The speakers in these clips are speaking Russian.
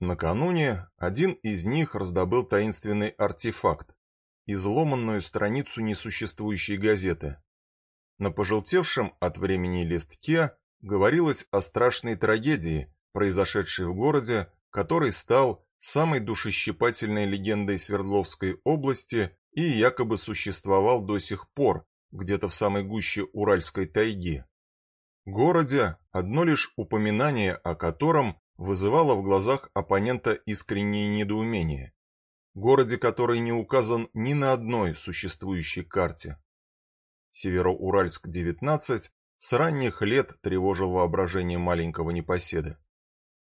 Накануне один из них раздобыл таинственный артефакт, изломанную страницу несуществующей газеты. На пожелтевшем от времени листке говорилось о страшной трагедии, произошедшей в городе, который стал самой душещипательной легендой Свердловской области и якобы существовал до сих пор, где-то в самой гуще Уральской тайги. Городе одно лишь упоминание о котором вызывало в глазах оппонента искреннее недоумение. Городе, который не указан ни на одной существующей карте. Североуральск-19 с ранних лет тревожил воображение маленького непоседа.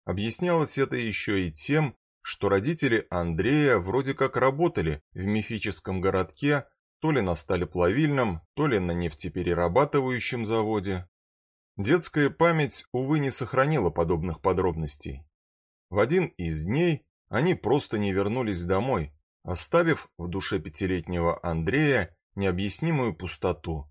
Объяснялось это еще и тем, что родители Андрея вроде как работали в мифическом городке то ли на сталеплавильном, то ли на нефтеперерабатывающем заводе. Детская память, увы, не сохранила подобных подробностей. В один из дней они просто не вернулись домой, оставив в душе пятилетнего Андрея необъяснимую пустоту.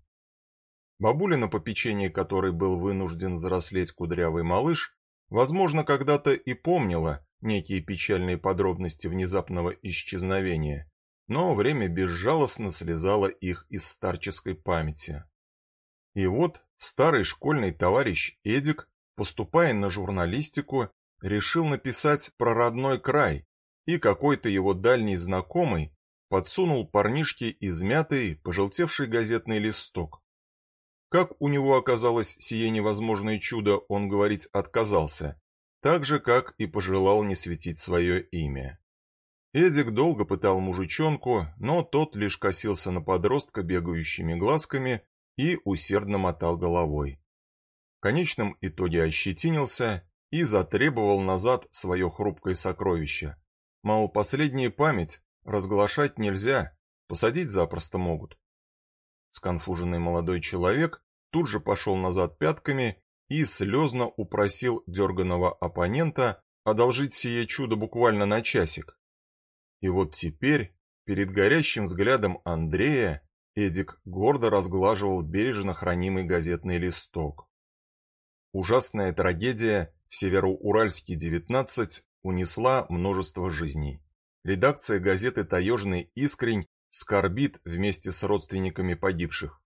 Бабуля, на попечении которой был вынужден взрослеть кудрявый малыш, возможно, когда-то и помнила некие печальные подробности внезапного исчезновения, но время безжалостно слезало их из старческой памяти. И вот старый школьный товарищ Эдик, поступая на журналистику, решил написать про родной край, и какой-то его дальний знакомый подсунул парнишке измятый, пожелтевший газетный листок. Как у него оказалось сие невозможное чудо, он говорить отказался, так же, как и пожелал не светить свое имя. Эдик долго пытал мужичонку, но тот лишь косился на подростка бегающими глазками и усердно мотал головой. В конечном итоге ощетинился и затребовал назад свое хрупкое сокровище. Мол, последняя память, разглашать нельзя, посадить запросто могут. Сконфуженный молодой человек тут же пошел назад пятками и слезно упросил дерганого оппонента одолжить сие чудо буквально на часик. И вот теперь, перед горящим взглядом Андрея, Эдик гордо разглаживал бережно хранимый газетный листок. Ужасная трагедия в Североуральске 19 унесла множество жизней. Редакция газеты «Таежный искрень» скорбит вместе с родственниками погибших.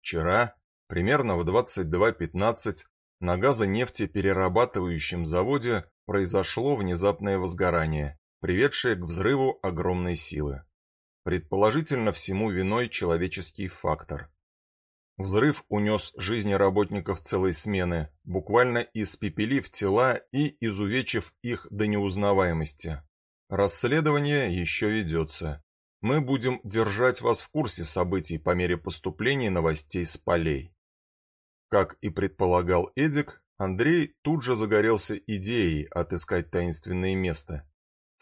Вчера, примерно в 22.15, на газонефтеперерабатывающем заводе произошло внезапное возгорание приведшее к взрыву огромной силы. Предположительно, всему виной человеческий фактор. Взрыв унес жизни работников целой смены, буквально испепелив тела и изувечив их до неузнаваемости. Расследование еще ведется. Мы будем держать вас в курсе событий по мере поступления новостей с полей. Как и предполагал Эдик, Андрей тут же загорелся идеей отыскать таинственное место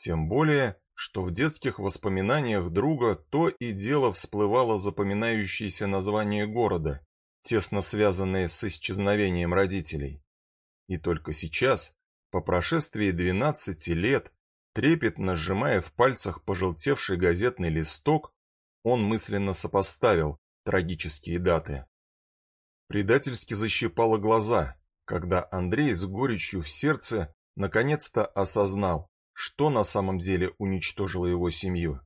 тем более, что в детских воспоминаниях друга то и дело всплывало запоминающееся название города, тесно связанное с исчезновением родителей. И только сейчас, по прошествии 12 лет, трепетно сжимая в пальцах пожелтевший газетный листок, он мысленно сопоставил трагические даты. Предательски защипало глаза, когда Андрей с горечью в сердце наконец-то осознал, что на самом деле уничтожило его семью.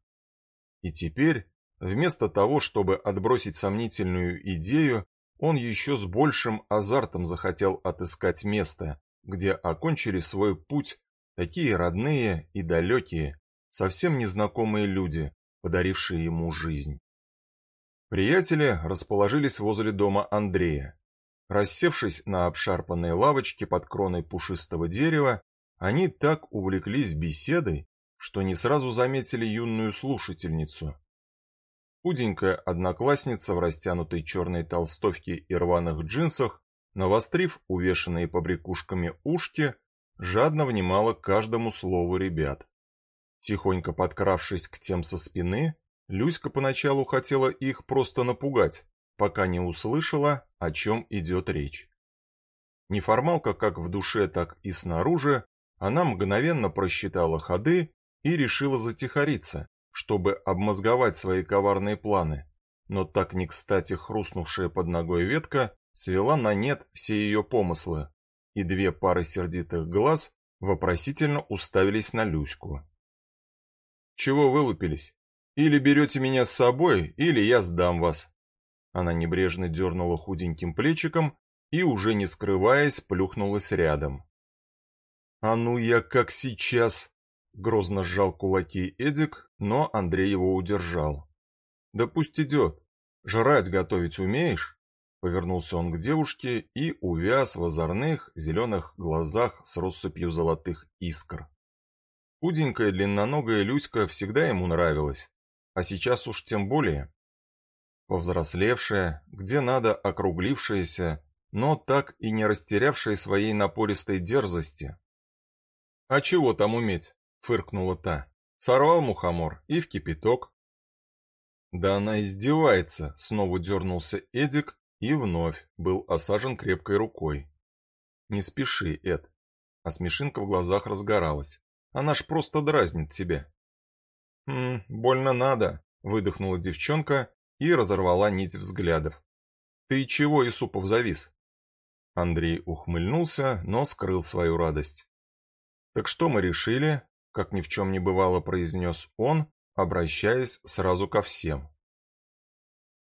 И теперь, вместо того, чтобы отбросить сомнительную идею, он еще с большим азартом захотел отыскать место, где окончили свой путь такие родные и далекие, совсем незнакомые люди, подарившие ему жизнь. Приятели расположились возле дома Андрея. Рассевшись на обшарпанной лавочке под кроной пушистого дерева, они так увлеклись беседой, что не сразу заметили юную слушательницу. Худенькая одноклассница в растянутой черной толстовке и рваных джинсах, навострив увешанные побрякушками ушки, жадно внимала каждому слову ребят. Тихонько подкравшись к тем со спины, Люська поначалу хотела их просто напугать, пока не услышала, о чем идет речь. Неформалка как в душе, так и снаружи она мгновенно просчитала ходы и решила затихариться, чтобы обмозговать свои коварные планы. Но так не кстати хрустнувшая под ногой ветка свела на нет все ее помыслы, и две пары сердитых глаз вопросительно уставились на Люську. «Чего вылупились? Или берете меня с собой, или я сдам вас». Она небрежно дернула худеньким плечиком и, уже не скрываясь, плюхнулась рядом. «А ну я как сейчас!» Грозно сжал кулаки Эдик, но Андрей его удержал. «Да пусть идет. Жрать готовить умеешь?» Повернулся он к девушке и увяз в озорных зеленых глазах с россыпью золотых искр. Худенькая длинноногая Люська всегда ему нравилась, а сейчас уж тем более. Повзрослевшая, где надо округлившаяся, но так и не растерявшая своей напористой дерзости. «А чего там уметь?» — фыркнула та. «Сорвал мухомор и в кипяток». «Да она издевается!» — снова дернулся Эдик, и вновь был осажен крепкой рукой. «Не спеши, Эд». А смешинка в глазах разгоралась. «Она ж просто дразнит тебя». «Хм, больно надо», — выдохнула девчонка и разорвала нить взглядов. «Ты чего, Исупов, завис?» Андрей ухмыльнулся, но скрыл свою радость. «Так что мы решили?» — как ни в чем не бывало произнес он, обращаясь сразу ко всем.